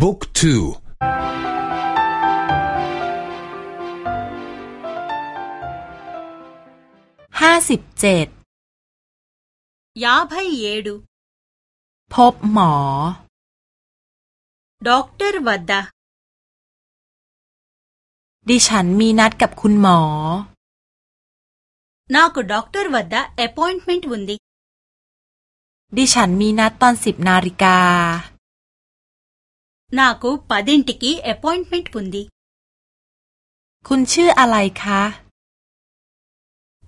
บุ๊กทู ห้าสิบเจ็ด ยาพยเยดู พบหมอด็อกเตอร์วัดดาดิฉันมีนัดกับคุณหมอ นากด็อกเตอร์วั వ ดาแอปพอยน์เมนต์วันดีดิฉันมีนัดตอนสิบนาฬิกา నాకు పదింటికి అపాయింట్మెంట్ ఉంది คุณชื่ออะไรคะ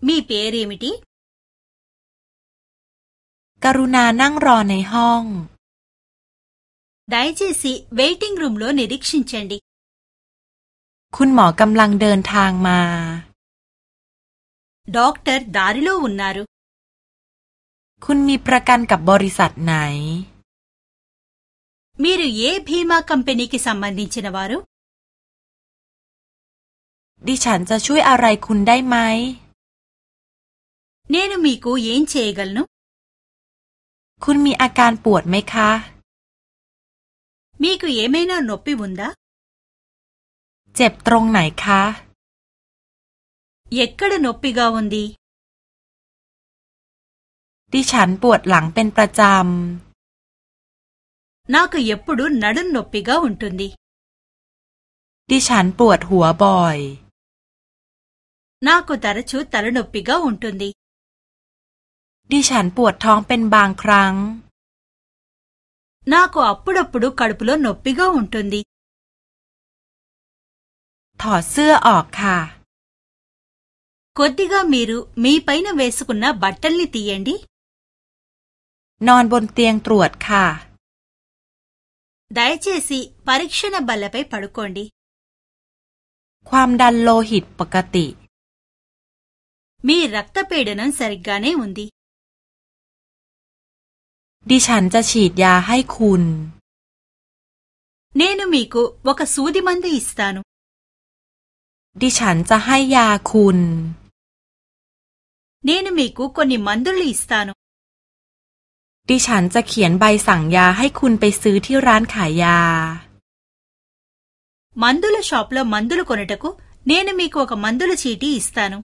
มีเปเรมิติกรุณา นั่งรอในห้อง ได้ยเจสิเวทิ้งรูมโลนิริกชินเชนดิ คุณหมอกำลังเดินทางมาด็อกเตอร์ดาริโลวุนนารุ คุณมีประกันกับบริษัทไหนมีร మీరు ఏ భీమా కంపెనీకి స ม బ ం ధ ిం చ ి న วารุ ดิฉันจะช่วยอะไรคุณได้ไหม เนนุมีกูเย็นเชยกันนุคุณมีอาการปวดไหมคะ มีกูเย่ไม่น่านบไปบุนดาเจ็บตรงไหนคะ เย็กกระนบไปกาวันดี ดิฉันปวดหลังเป็นประจำ నాకు ఎప్పుడు న นుం న ొป్ ప ి గ ా ఉంటుంది ดิฉันปวดหัวบ่อยนาคตรชุดตรนุปิกาอุ่นตุนดี ดิฉันปวดท้องเป็นบางครั้งนาคอัปุดปุดกัดปุลนุปิกาอุ่นตุนดี ถอดเสื้อออกค่ะกดดิกามีรูมีไปน่ะเวสกุนนะบัตเตอรนี่ตีเอนดี นอนบนเตียงตรวจค่ะ దయచేసి పరీక్షణ బల్లపై పడుకోండి ความดันโลหิตปกติ మీ రక్తపీడనం సరిగ్గానే ఉంది నేను మీకు ఒక సూది మందు ఇస్తాను నేను మీకు కొన్ని మందులు ఇస్తాను ดิฉันจะเขียนใบสั่งยา ให้คุณไปซื้อที่ร้านขายยามันดุลช็อปเล้วมันดุล่กอนนี้ตะกุเนี่ยนี่มีกว่ากับมันดุลชีตีสตานุ